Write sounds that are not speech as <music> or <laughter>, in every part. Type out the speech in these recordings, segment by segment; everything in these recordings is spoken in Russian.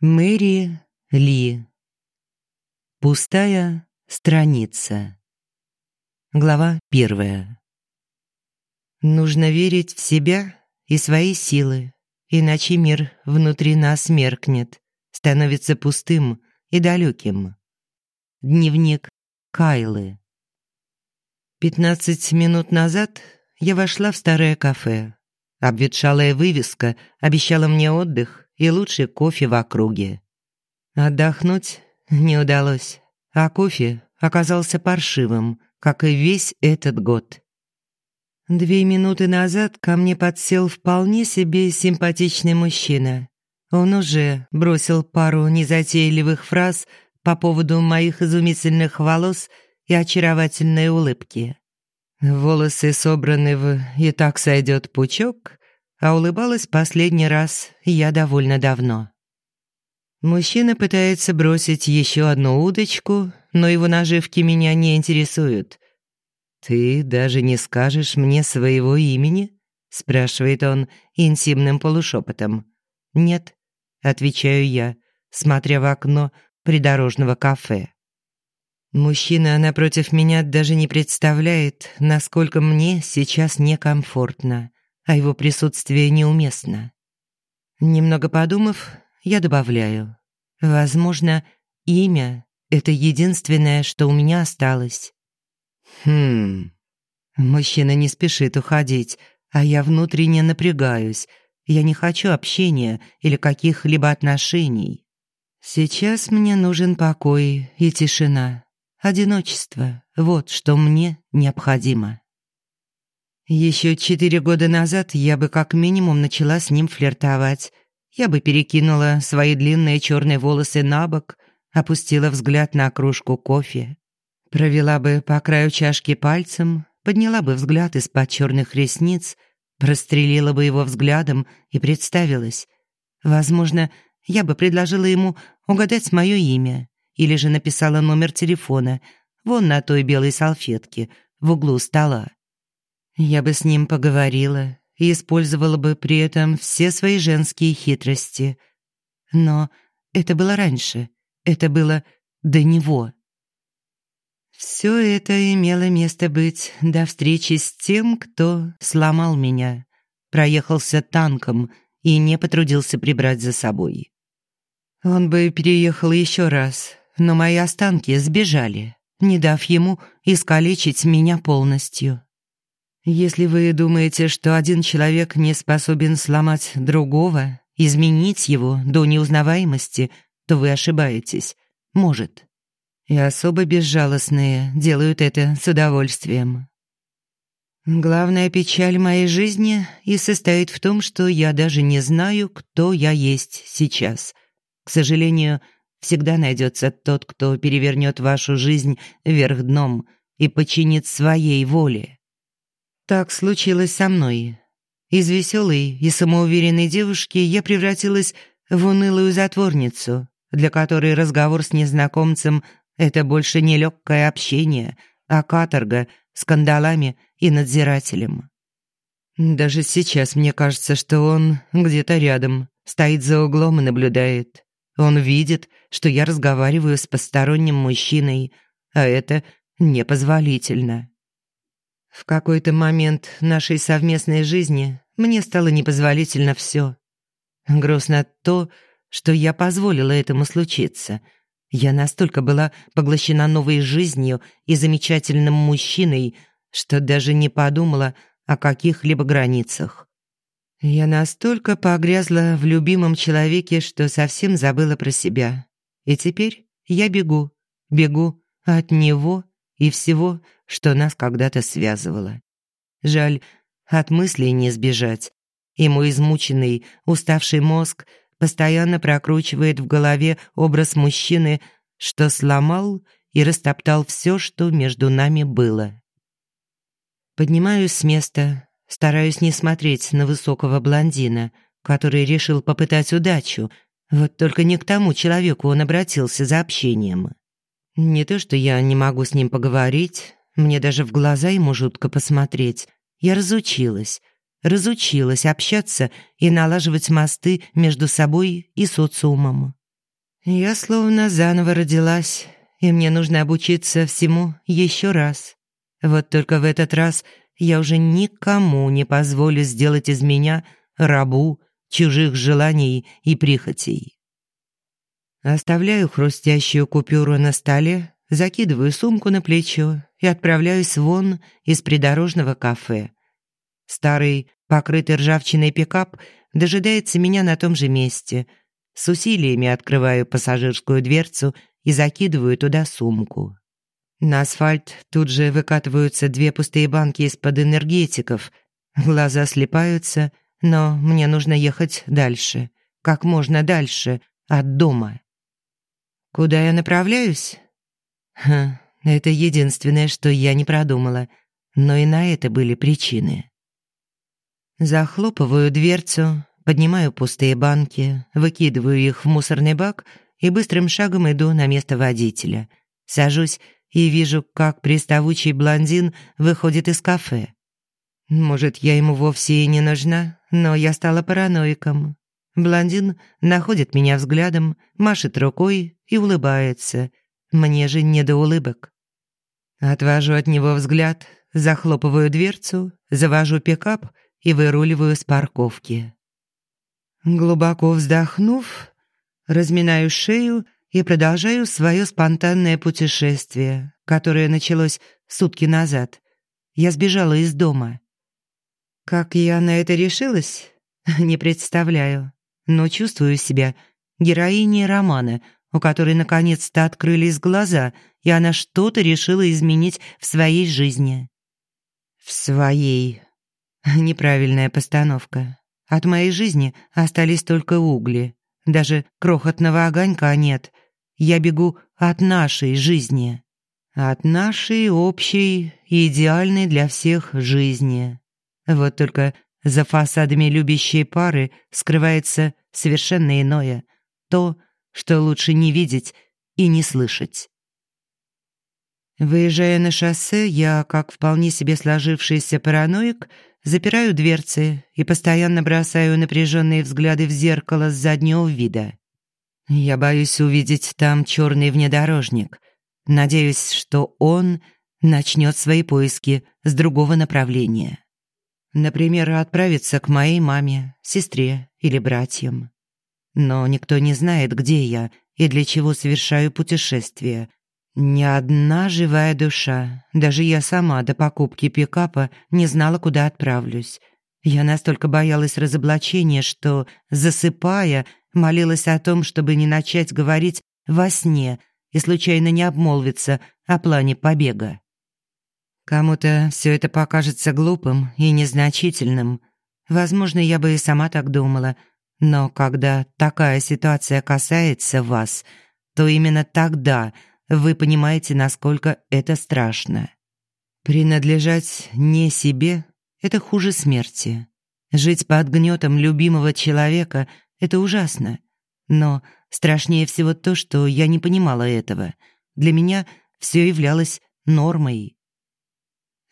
Мэри Ли. Пустая страница. Глава первая. Нужно верить в себя и свои силы, иначе мир внутри нас меркнет, становится пустым и далеким. Дневник Кайлы. Пятнадцать минут назад я вошла в старое кафе. Обветшалая вывеска обещала мне отдых и лучший кофе в округе. Отдохнуть не удалось, а кофе оказался паршивым, как и весь этот год. Две минуты назад ко мне подсел вполне себе симпатичный мужчина. Он уже бросил пару незатейливых фраз по поводу моих изумительных волос и очаровательной улыбки. Волосы собраны в «и так сойдет пучок», а улыбалась последний раз я довольно давно. Мужчина пытается бросить еще одну удочку, но его наживки меня не интересуют. «Ты даже не скажешь мне своего имени?» — спрашивает он интимным полушепотом. «Нет», — отвечаю я, смотря в окно придорожного кафе. Мужчина напротив меня даже не представляет, насколько мне сейчас некомфортно а его присутствие неуместно. Немного подумав, я добавляю. Возможно, имя — это единственное, что у меня осталось. Хм. Мужчина не спешит уходить, а я внутренне напрягаюсь. Я не хочу общения или каких-либо отношений. Сейчас мне нужен покой и тишина. Одиночество — вот что мне необходимо. Еще четыре года назад я бы как минимум начала с ним флиртовать. Я бы перекинула свои длинные черные волосы на бок, опустила взгляд на кружку кофе, провела бы по краю чашки пальцем, подняла бы взгляд из-под черных ресниц, прострелила бы его взглядом и представилась. Возможно, я бы предложила ему угадать мое имя или же написала номер телефона вон на той белой салфетке в углу стола. Я бы с ним поговорила и использовала бы при этом все свои женские хитрости. Но это было раньше, это было до него. Все это имело место быть до встречи с тем, кто сломал меня, проехался танком и не потрудился прибрать за собой. Он бы переехал еще раз, но мои останки сбежали, не дав ему искалечить меня полностью. Если вы думаете, что один человек не способен сломать другого, изменить его до неузнаваемости, то вы ошибаетесь. Может. И особо безжалостные делают это с удовольствием. Главная печаль моей жизни и состоит в том, что я даже не знаю, кто я есть сейчас. К сожалению, всегда найдется тот, кто перевернет вашу жизнь вверх дном и подчинит своей воле. Так случилось со мной. Из веселой и самоуверенной девушки я превратилась в унылую затворницу, для которой разговор с незнакомцем — это больше не легкое общение, а каторга с кандалами и надзирателем. Даже сейчас мне кажется, что он где-то рядом, стоит за углом и наблюдает. Он видит, что я разговариваю с посторонним мужчиной, а это непозволительно. В какой-то момент нашей совместной жизни мне стало непозволительно все. Грустно то, что я позволила этому случиться. Я настолько была поглощена новой жизнью и замечательным мужчиной, что даже не подумала о каких-либо границах. Я настолько погрязла в любимом человеке, что совсем забыла про себя. И теперь я бегу, бегу от него и всего, что нас когда-то связывало. Жаль, от мыслей не сбежать. Мой измученный, уставший мозг постоянно прокручивает в голове образ мужчины, что сломал и растоптал все, что между нами было. Поднимаюсь с места, стараюсь не смотреть на высокого блондина, который решил попытать удачу, вот только не к тому человеку он обратился за общением. Не то, что я не могу с ним поговорить, мне даже в глаза ему жутко посмотреть. Я разучилась. Разучилась общаться и налаживать мосты между собой и социумом. Я словно заново родилась, и мне нужно обучиться всему еще раз. Вот только в этот раз я уже никому не позволю сделать из меня рабу чужих желаний и прихотей. Оставляю хрустящую купюру на столе, закидываю сумку на плечо и отправляюсь вон из придорожного кафе. Старый, покрытый ржавчиной пикап дожидается меня на том же месте. С усилиями открываю пассажирскую дверцу и закидываю туда сумку. На асфальт тут же выкатываются две пустые банки из-под энергетиков. Глаза слепаются, но мне нужно ехать дальше, как можно дальше от дома. Куда я направляюсь? Ха, это единственное, что я не продумала, но и на это были причины. Захлопываю дверцу, поднимаю пустые банки, выкидываю их в мусорный бак и быстрым шагом иду на место водителя. Сажусь и вижу, как приставучий блондин выходит из кафе. Может, я ему вовсе и не нужна, но я стала параноиком. Блондин находит меня взглядом, машет рукой и улыбается. Мне же не до улыбок. Отвожу от него взгляд, захлопываю дверцу, завожу пикап и выруливаю с парковки. Глубоко вздохнув, разминаю шею и продолжаю свое спонтанное путешествие, которое началось сутки назад. Я сбежала из дома. Как я на это решилась, <laughs> не представляю, но чувствую себя героиней романа, у которой наконец-то открылись глаза, и она что-то решила изменить в своей жизни. В своей. <laughs> Неправильная постановка. От моей жизни остались только угли. Даже крохотного огонька нет. Я бегу от нашей жизни. От нашей общей, идеальной для всех жизни. Вот только за фасадами любящей пары скрывается совершенно иное. То, что лучше не видеть и не слышать. Выезжая на шоссе, я, как вполне себе сложившийся параноик, запираю дверцы и постоянно бросаю напряженные взгляды в зеркало с заднего вида. Я боюсь увидеть там черный внедорожник. Надеюсь, что он начнет свои поиски с другого направления. Например, отправиться к моей маме, сестре или братьям. Но никто не знает, где я и для чего совершаю путешествие, ни одна живая душа, даже я сама до покупки пикапа не знала, куда отправлюсь. Я настолько боялась разоблачения, что, засыпая, молилась о том, чтобы не начать говорить во сне и случайно не обмолвиться о плане побега. Кому-то все это покажется глупым и незначительным. Возможно, я бы и сама так думала, но когда такая ситуация касается вас, то именно тогда – вы понимаете, насколько это страшно. Принадлежать не себе – это хуже смерти. Жить под гнетом любимого человека – это ужасно. Но страшнее всего то, что я не понимала этого. Для меня все являлось нормой.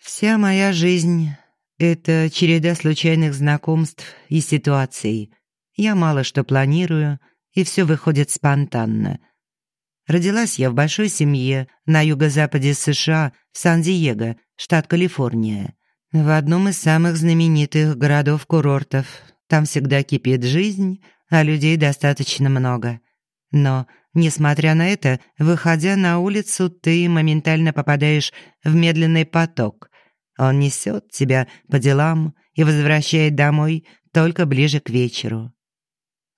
Вся моя жизнь – это череда случайных знакомств и ситуаций. Я мало что планирую, и все выходит спонтанно – Родилась я в большой семье на юго-западе США, в Сан-Диего, штат Калифорния. В одном из самых знаменитых городов-курортов. Там всегда кипит жизнь, а людей достаточно много. Но, несмотря на это, выходя на улицу, ты моментально попадаешь в медленный поток. Он несет тебя по делам и возвращает домой только ближе к вечеру.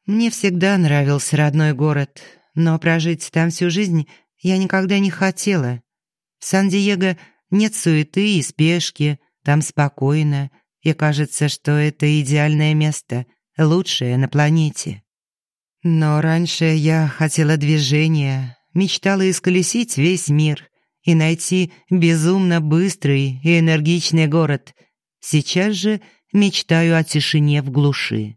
Мне всегда нравился родной город, но прожить там всю жизнь я никогда не хотела. В Сан-Диего нет суеты и спешки, там спокойно, и кажется, что это идеальное место, лучшее на планете. Но раньше я хотела движения, мечтала исколесить весь мир и найти безумно быстрый и энергичный город. Сейчас же мечтаю о тишине в глуши.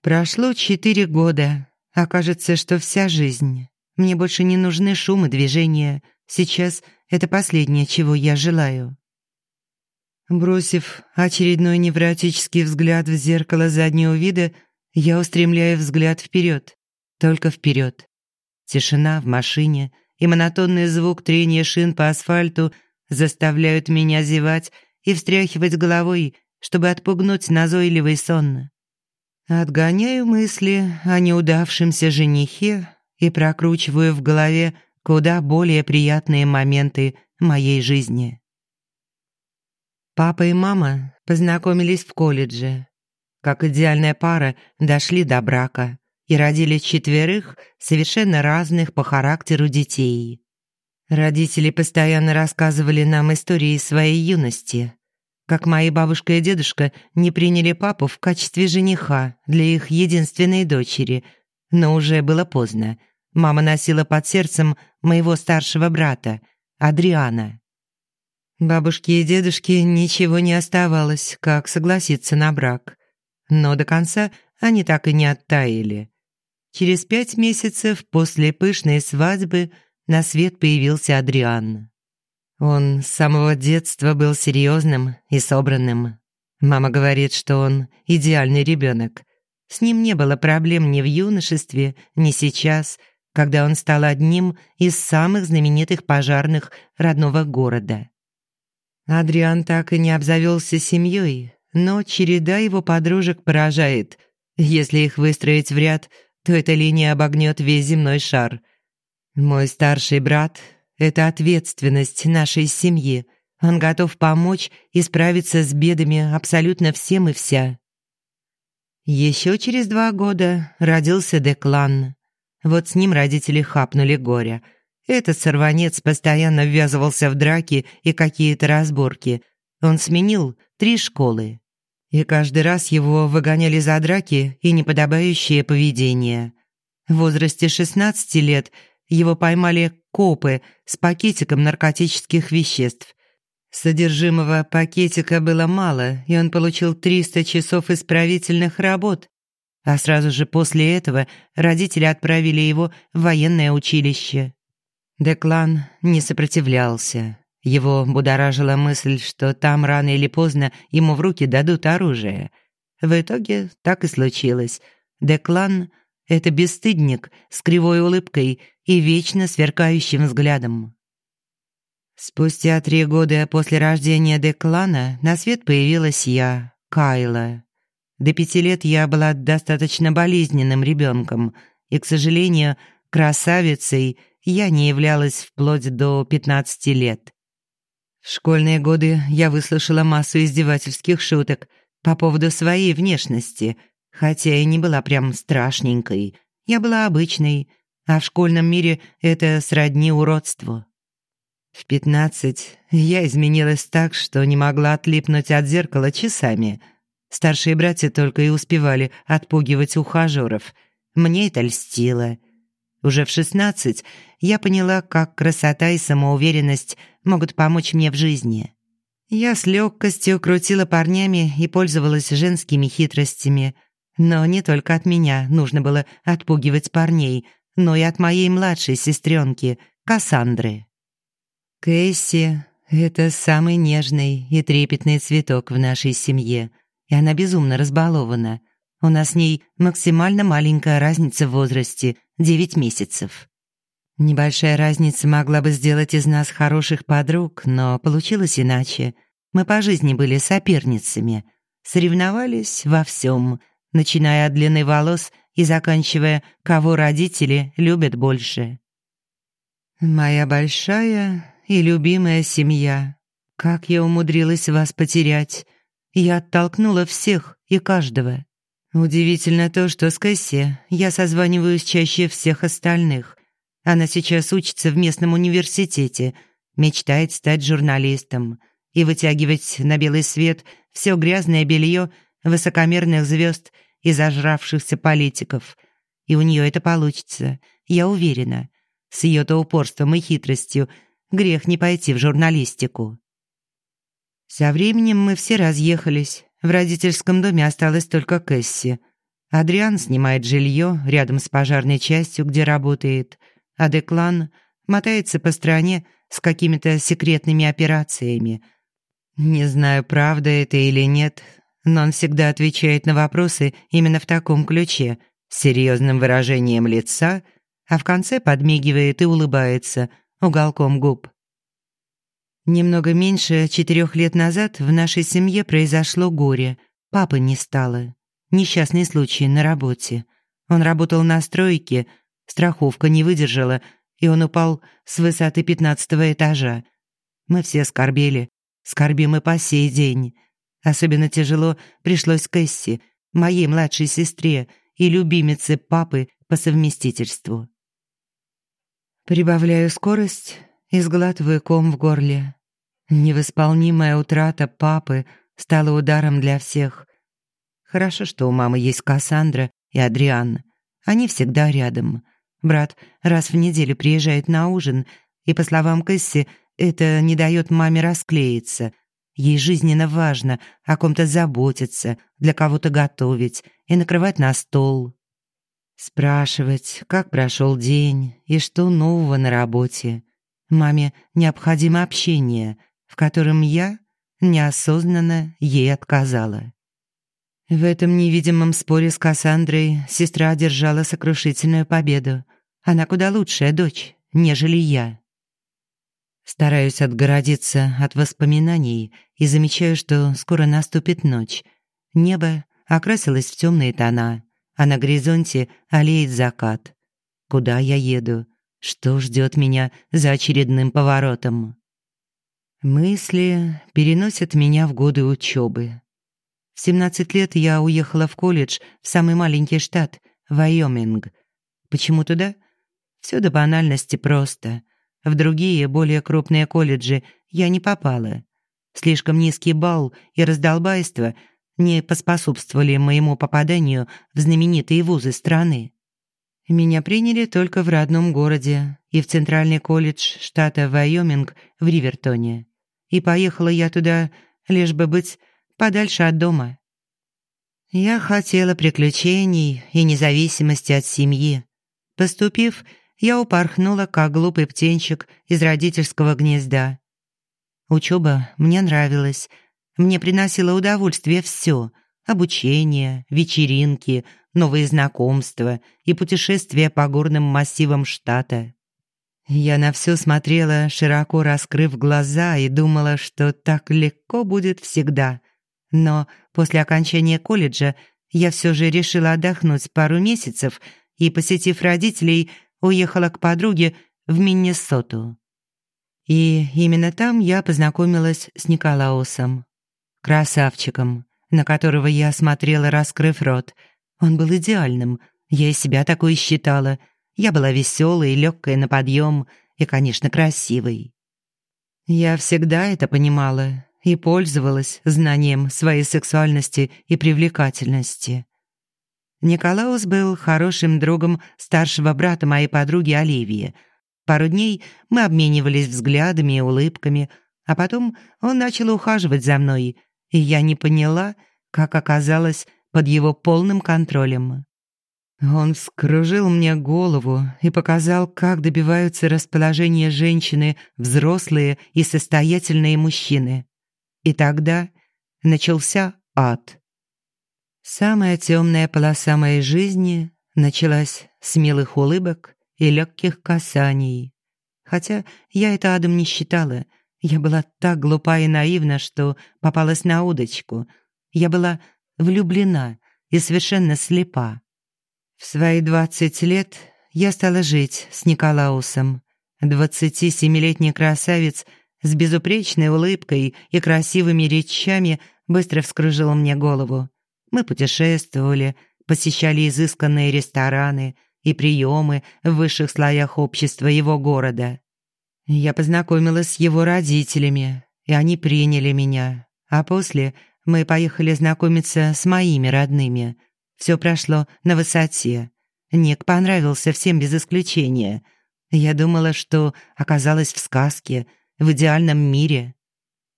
Прошло четыре года, Окажется, что вся жизнь. Мне больше не нужны шум и движения. Сейчас это последнее, чего я желаю. Бросив очередной невротический взгляд в зеркало заднего вида, я устремляю взгляд вперед, только вперед. Тишина в машине и монотонный звук трения шин по асфальту заставляют меня зевать и встряхивать головой, чтобы отпугнуть назойливый сон. Отгоняю мысли о неудавшемся женихе и прокручиваю в голове куда более приятные моменты моей жизни. Папа и мама познакомились в колледже. Как идеальная пара дошли до брака и родили четверых совершенно разных по характеру детей. Родители постоянно рассказывали нам истории своей юности, как мои бабушка и дедушка не приняли папу в качестве жениха для их единственной дочери, но уже было поздно. Мама носила под сердцем моего старшего брата, Адриана. Бабушке и дедушке ничего не оставалось, как согласиться на брак. Но до конца они так и не оттаяли. Через пять месяцев после пышной свадьбы на свет появился Адриан. Он с самого детства был серьезным и собранным. Мама говорит, что он идеальный ребенок. С ним не было проблем ни в юношестве, ни сейчас, когда он стал одним из самых знаменитых пожарных родного города. Адриан так и не обзавелся семьей, но череда его подружек поражает. Если их выстроить в ряд, то эта линия обогнет весь земной шар. Мой старший брат это ответственность нашей семьи. Он готов помочь и справиться с бедами абсолютно всем и вся. Еще через два года родился Деклан. Вот с ним родители хапнули горя. Этот сорванец постоянно ввязывался в драки и какие-то разборки. Он сменил три школы. И каждый раз его выгоняли за драки и неподобающее поведение. В возрасте 16 лет – его поймали копы с пакетиком наркотических веществ. Содержимого пакетика было мало, и он получил 300 часов исправительных работ. А сразу же после этого родители отправили его в военное училище. Деклан не сопротивлялся. Его будоражила мысль, что там рано или поздно ему в руки дадут оружие. В итоге так и случилось. Деклан — это бесстыдник с кривой улыбкой и вечно сверкающим взглядом. Спустя три года после рождения Деклана на свет появилась я, Кайла. До пяти лет я была достаточно болезненным ребенком, и, к сожалению, красавицей я не являлась вплоть до пятнадцати лет. В школьные годы я выслушала массу издевательских шуток по поводу своей внешности, хотя и не была прям страшненькой. Я была обычной, а в школьном мире это сродни уродству. В пятнадцать я изменилась так, что не могла отлипнуть от зеркала часами. Старшие братья только и успевали отпугивать ухажеров. Мне это льстило. Уже в шестнадцать я поняла, как красота и самоуверенность могут помочь мне в жизни. Я с легкостью крутила парнями и пользовалась женскими хитростями. Но не только от меня нужно было отпугивать парней – но и от моей младшей сестренки Кассандры. Кэсси — это самый нежный и трепетный цветок в нашей семье, и она безумно разбалована. У нас с ней максимально маленькая разница в возрасте — девять месяцев. Небольшая разница могла бы сделать из нас хороших подруг, но получилось иначе. Мы по жизни были соперницами, соревновались во всем, начиная от длины волос и заканчивая «Кого родители любят больше». «Моя большая и любимая семья. Как я умудрилась вас потерять. Я оттолкнула всех и каждого. Удивительно то, что с Кэсси я созваниваюсь чаще всех остальных. Она сейчас учится в местном университете, мечтает стать журналистом и вытягивать на белый свет все грязное белье высокомерных звезд и зажравшихся политиков. И у нее это получится, я уверена. С ее-то упорством и хитростью грех не пойти в журналистику. Со временем мы все разъехались. В родительском доме осталась только Кэсси. Адриан снимает жилье рядом с пожарной частью, где работает, а Деклан мотается по стране с какими-то секретными операциями. Не знаю, правда это или нет, но он всегда отвечает на вопросы именно в таком ключе, с серьезным выражением лица, а в конце подмигивает и улыбается уголком губ. Немного меньше четырех лет назад в нашей семье произошло горе. Папы не стало. Несчастный случай на работе. Он работал на стройке, страховка не выдержала, и он упал с высоты пятнадцатого этажа. Мы все скорбели, скорбим и по сей день. Особенно тяжело пришлось Кэсси, моей младшей сестре и любимице папы по совместительству. Прибавляю скорость и сглатываю ком в горле. Невосполнимая утрата папы стала ударом для всех. Хорошо, что у мамы есть Кассандра и Адриан. Они всегда рядом. Брат раз в неделю приезжает на ужин, и, по словам Кэсси, это не дает маме расклеиться. Ей жизненно важно о ком-то заботиться, для кого-то готовить и накрывать на стол. Спрашивать, как прошел день и что нового на работе. Маме необходимо общение, в котором я неосознанно ей отказала. В этом невидимом споре с Кассандрой сестра одержала сокрушительную победу. Она куда лучшая дочь, нежели я. Стараюсь отгородиться от воспоминаний и замечаю, что скоро наступит ночь. Небо окрасилось в темные тона, а на горизонте аллеет закат. Куда я еду? Что ждет меня за очередным поворотом? Мысли переносят меня в годы учебы. В 17 лет я уехала в колледж в самый маленький штат, Вайоминг. Почему туда? Все до банальности просто. В другие, более крупные колледжи я не попала. Слишком низкий балл и раздолбайство не поспособствовали моему попаданию в знаменитые вузы страны. Меня приняли только в родном городе и в Центральный колледж штата Вайоминг в Ривертоне. И поехала я туда, лишь бы быть подальше от дома. Я хотела приключений и независимости от семьи. Поступив, я упорхнула, как глупый птенчик из родительского гнезда. Учеба мне нравилась. Мне приносило удовольствие все — обучение, вечеринки, новые знакомства и путешествия по горным массивам штата. Я на все смотрела, широко раскрыв глаза, и думала, что так легко будет всегда. Но после окончания колледжа я все же решила отдохнуть пару месяцев и, посетив родителей, уехала к подруге в Миннесоту. И именно там я познакомилась с Николаусом, красавчиком, на которого я смотрела, раскрыв рот. Он был идеальным, я и себя такой считала. Я была веселой, легкой на подъем и, конечно, красивой. Я всегда это понимала и пользовалась знанием своей сексуальности и привлекательности. Николаус был хорошим другом старшего брата моей подруги Оливии. Пару дней мы обменивались взглядами и улыбками, а потом он начал ухаживать за мной, и я не поняла, как оказалась под его полным контролем. Он вскружил мне голову и показал, как добиваются расположения женщины взрослые и состоятельные мужчины. И тогда начался ад. Самая темная полоса моей жизни началась с милых улыбок и легких касаний. Хотя я это адом не считала. Я была так глупа и наивна, что попалась на удочку. Я была влюблена и совершенно слепа. В свои двадцать лет я стала жить с Николаусом. Двадцати семилетний красавец с безупречной улыбкой и красивыми речами быстро вскружил мне голову. Мы путешествовали, посещали изысканные рестораны и приемы в высших слоях общества его города. Я познакомилась с его родителями, и они приняли меня. А после мы поехали знакомиться с моими родными. Все прошло на высоте. Ник понравился всем без исключения. Я думала, что оказалась в сказке, в идеальном мире.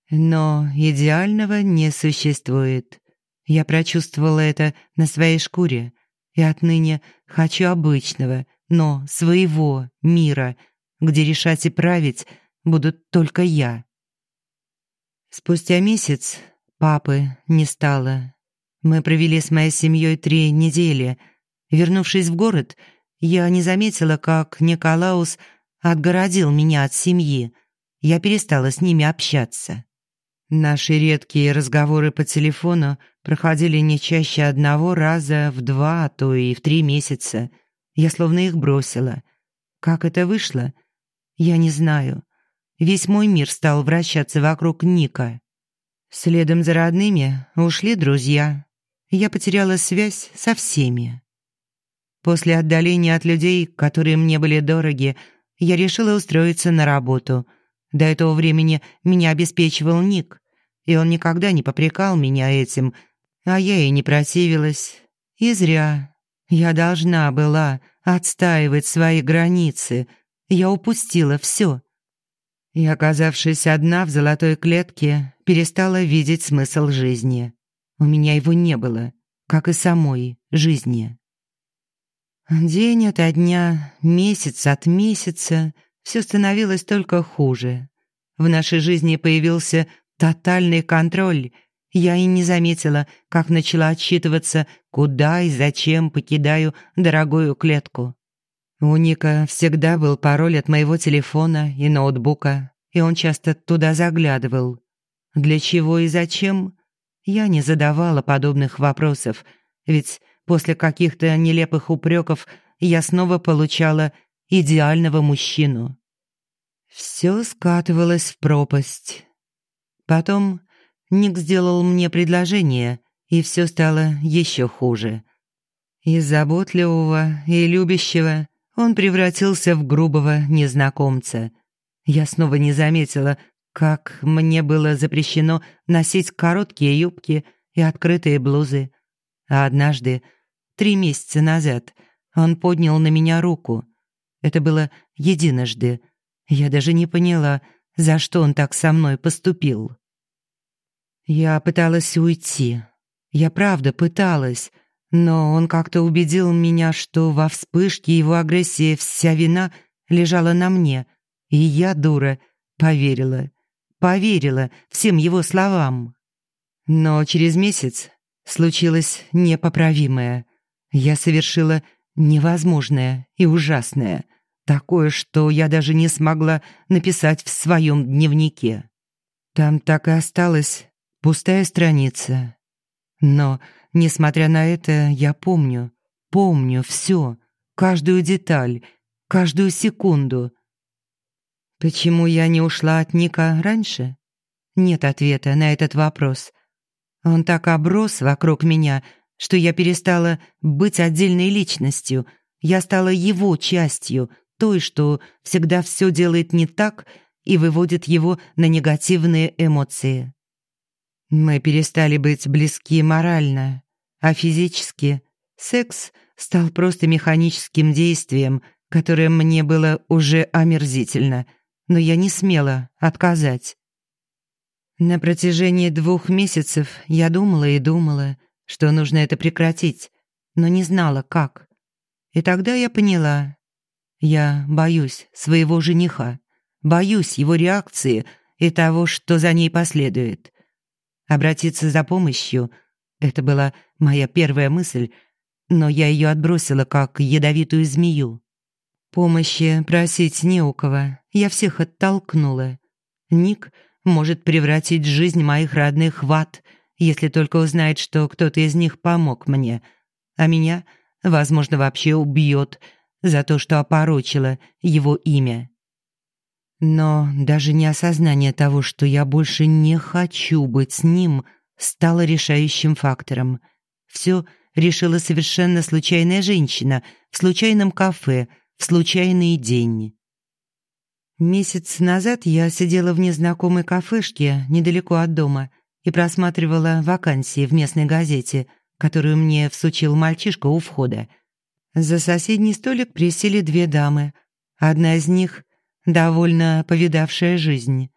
Но идеального не существует. Я прочувствовала это на своей шкуре и отныне хочу обычного, но своего мира, где решать и править будут только я. Спустя месяц папы не стало. Мы провели с моей семьей три недели. Вернувшись в город, Я не заметила, как Николаус отгородил меня от семьи. Я перестала с ними общаться. Наши редкие разговоры по телефону проходили не чаще одного раза в два, а то и в три месяца. Я словно их бросила. Как это вышло? Я не знаю. Весь мой мир стал вращаться вокруг Ника. Следом за родными ушли друзья. Я потеряла связь со всеми. После отдаления от людей, которые мне были дороги, я решила устроиться на работу. До этого времени меня обеспечивал Ник, и он никогда не попрекал меня этим, а я и не противилась. И зря. Я должна была отстаивать свои границы. Я упустила все. И, оказавшись одна в золотой клетке, перестала видеть смысл жизни. У меня его не было, как и самой жизни. День ото дня, месяц от месяца все становилось только хуже. В нашей жизни появился тотальный контроль. Я и не заметила, как начала отчитываться, куда и зачем покидаю дорогую клетку. У Ника всегда был пароль от моего телефона и ноутбука, и он часто туда заглядывал. Для чего и зачем? Я не задавала подобных вопросов, ведь После каких-то нелепых упреков я снова получала идеального мужчину. Все скатывалось в пропасть. Потом Ник сделал мне предложение, и все стало еще хуже. Из заботливого и любящего он превратился в грубого незнакомца. Я снова не заметила, как мне было запрещено носить короткие юбки и открытые блузы. А однажды Три месяца назад он поднял на меня руку. Это было единожды. Я даже не поняла, за что он так со мной поступил. Я пыталась уйти. Я правда пыталась, но он как-то убедил меня, что во вспышке его агрессии вся вина лежала на мне. И я, дура, поверила. Поверила всем его словам. Но через месяц случилось непоправимое. Я совершила невозможное и ужасное, такое, что я даже не смогла написать в своем дневнике. Там так и осталась пустая страница. Но, несмотря на это, я помню, помню все, каждую деталь, каждую секунду. Почему я не ушла от Ника раньше? Нет ответа на этот вопрос. Он так оброс вокруг меня, что я перестала быть отдельной личностью. Я стала его частью, той, что всегда все делает не так и выводит его на негативные эмоции. Мы перестали быть близки морально, а физически секс стал просто механическим действием, которое мне было уже омерзительно, но я не смела отказать. На протяжении двух месяцев я думала и думала, что нужно это прекратить, но не знала, как. И тогда я поняла. Я боюсь своего жениха, боюсь его реакции и того, что за ней последует. Обратиться за помощью — это была моя первая мысль, но я ее отбросила как ядовитую змею. Помощи просить не у кого, я всех оттолкнула. Ник может превратить жизнь моих родных в ад — если только узнает, что кто-то из них помог мне, а меня, возможно, вообще убьет за то, что опорочила его имя. Но даже не осознание того, что я больше не хочу быть с ним, стало решающим фактором. Все решила совершенно случайная женщина в случайном кафе в случайный день. Месяц назад я сидела в незнакомой кафешке недалеко от дома – и просматривала вакансии в местной газете, которую мне всучил мальчишка у входа. За соседний столик присели две дамы. Одна из них — довольно повидавшая жизнь.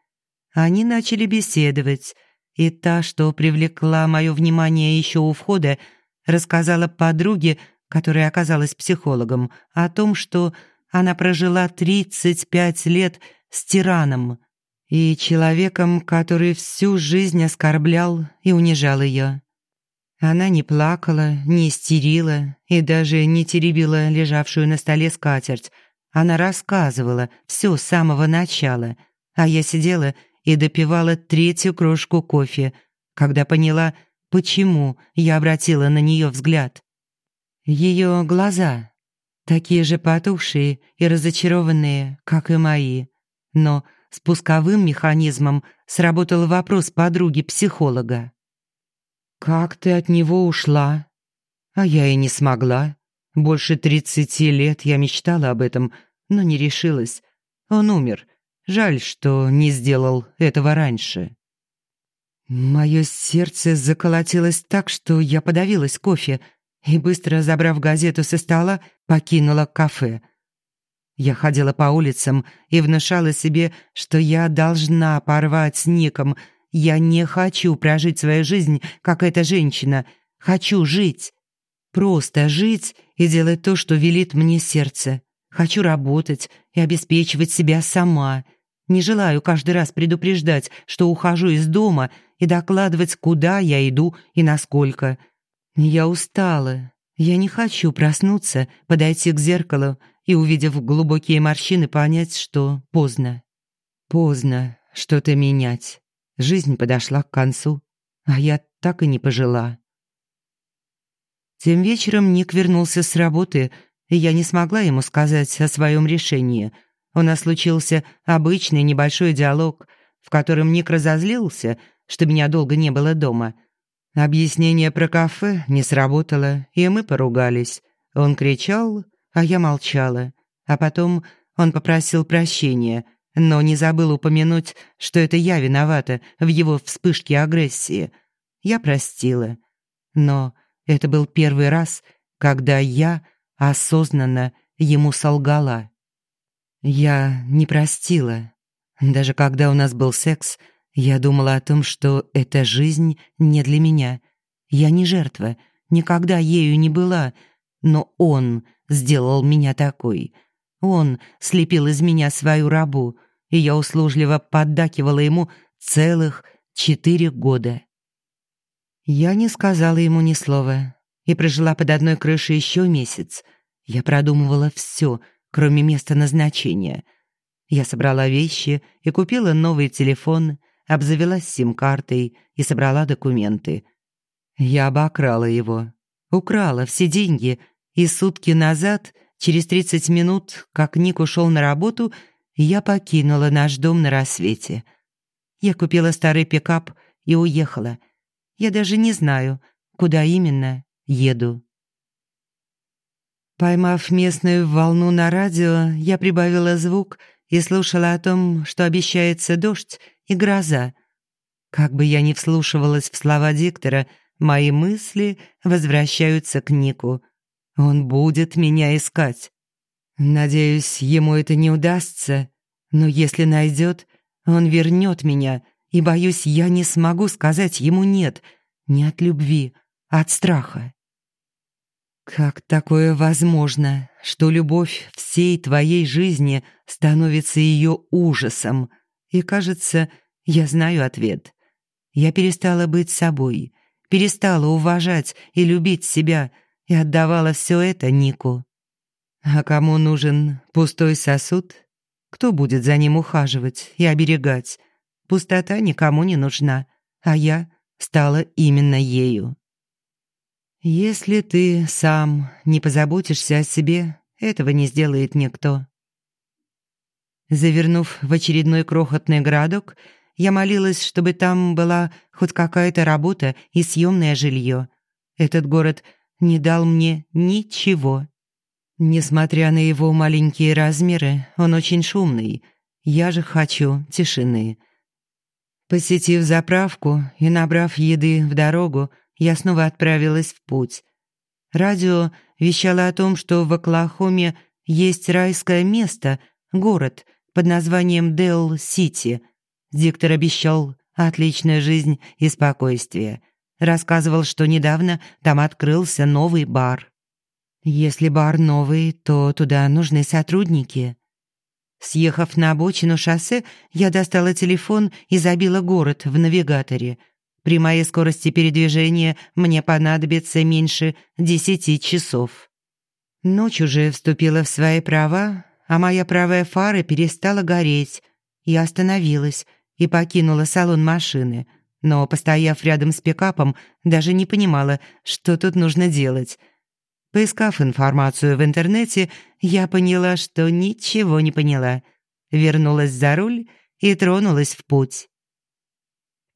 Они начали беседовать, и та, что привлекла мое внимание еще у входа, рассказала подруге, которая оказалась психологом, о том, что она прожила 35 лет с тираном, и человеком, который всю жизнь оскорблял и унижал ее. Она не плакала, не истерила и даже не теребила лежавшую на столе скатерть. Она рассказывала все с самого начала, а я сидела и допивала третью кружку кофе, когда поняла, почему я обратила на нее взгляд. Ее глаза, такие же потухшие и разочарованные, как и мои, но спусковым механизмом сработал вопрос подруги-психолога. «Как ты от него ушла?» А я и не смогла. Больше тридцати лет я мечтала об этом, но не решилась. Он умер. Жаль, что не сделал этого раньше. Мое сердце заколотилось так, что я подавилась кофе и, быстро забрав газету со стола, покинула кафе. Я ходила по улицам и внушала себе, что я должна порвать с Ником. Я не хочу прожить свою жизнь, как эта женщина. Хочу жить. Просто жить и делать то, что велит мне сердце. Хочу работать и обеспечивать себя сама. Не желаю каждый раз предупреждать, что ухожу из дома и докладывать, куда я иду и насколько. Я устала. Я не хочу проснуться, подойти к зеркалу и, увидев глубокие морщины, понять, что поздно. Поздно что-то менять. Жизнь подошла к концу, а я так и не пожила. Тем вечером Ник вернулся с работы, и я не смогла ему сказать о своем решении. У нас случился обычный небольшой диалог, в котором Ник разозлился, что меня долго не было дома. Объяснение про кафе не сработало, и мы поругались. Он кричал, а я молчала. А потом он попросил прощения, но не забыл упомянуть, что это я виновата в его вспышке агрессии. Я простила. Но это был первый раз, когда я осознанно ему солгала. Я не простила. Даже когда у нас был секс, я думала о том, что эта жизнь не для меня. Я не жертва, никогда ею не была, но он сделал меня такой. Он слепил из меня свою рабу, и я услужливо поддакивала ему целых четыре года. Я не сказала ему ни слова и прожила под одной крышей еще месяц. Я продумывала все, кроме места назначения. Я собрала вещи и купила новый телефон, обзавелась сим-картой и собрала документы. Я обокрала его, украла все деньги и сутки назад, через 30 минут, как Ник ушел на работу, я покинула наш дом на рассвете. Я купила старый пикап и уехала. Я даже не знаю, куда именно еду. Поймав местную волну на радио, я прибавила звук и слушала о том, что обещается дождь и гроза. Как бы я ни вслушивалась в слова диктора, мои мысли возвращаются к Нику. Он будет меня искать. Надеюсь, ему это не удастся, но если найдет, он вернет меня, и, боюсь, я не смогу сказать ему «нет», не от любви, а от страха. Как такое возможно, что любовь всей твоей жизни становится ее ужасом? И кажется, я знаю ответ. Я перестала быть собой, перестала уважать и любить себя — и отдавала все это Нику. А кому нужен пустой сосуд? Кто будет за ним ухаживать и оберегать? Пустота никому не нужна, а я стала именно ею. Если ты сам не позаботишься о себе, этого не сделает никто. Завернув в очередной крохотный городок, я молилась, чтобы там была хоть какая-то работа и съемное жилье. Этот город не дал мне ничего. Несмотря на его маленькие размеры, он очень шумный. Я же хочу тишины. Посетив заправку и набрав еды в дорогу, я снова отправилась в путь. Радио вещало о том, что в Оклахоме есть райское место, город под названием Делл-Сити. Диктор обещал отличную жизнь и спокойствие. Рассказывал, что недавно там открылся новый бар. Если бар новый, то туда нужны сотрудники. Съехав на обочину шоссе, я достала телефон и забила город в навигаторе. При моей скорости передвижения мне понадобится меньше десяти часов. Ночь уже вступила в свои права, а моя правая фара перестала гореть. Я остановилась и покинула салон машины, но, постояв рядом с пикапом, даже не понимала, что тут нужно делать. Поискав информацию в интернете, я поняла, что ничего не поняла. Вернулась за руль и тронулась в путь.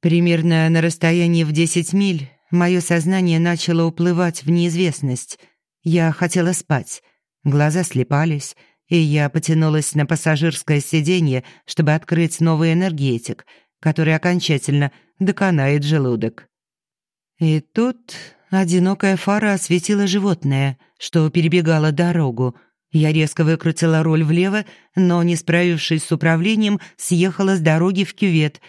Примерно на расстоянии в 10 миль мое сознание начало уплывать в неизвестность. Я хотела спать. Глаза слепались, и я потянулась на пассажирское сиденье, чтобы открыть новый энергетик, который окончательно доконает желудок. И тут одинокая фара осветила животное, что перебегало дорогу. Я резко выкрутила руль влево, но, не справившись с управлением, съехала с дороги в кювет.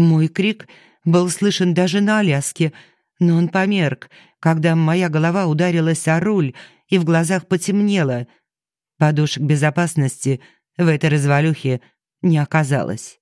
Мой крик был слышен даже на Аляске, но он померк, когда моя голова ударилась о руль и в глазах потемнело — Подушек безопасности в этой развалюхе не оказалось.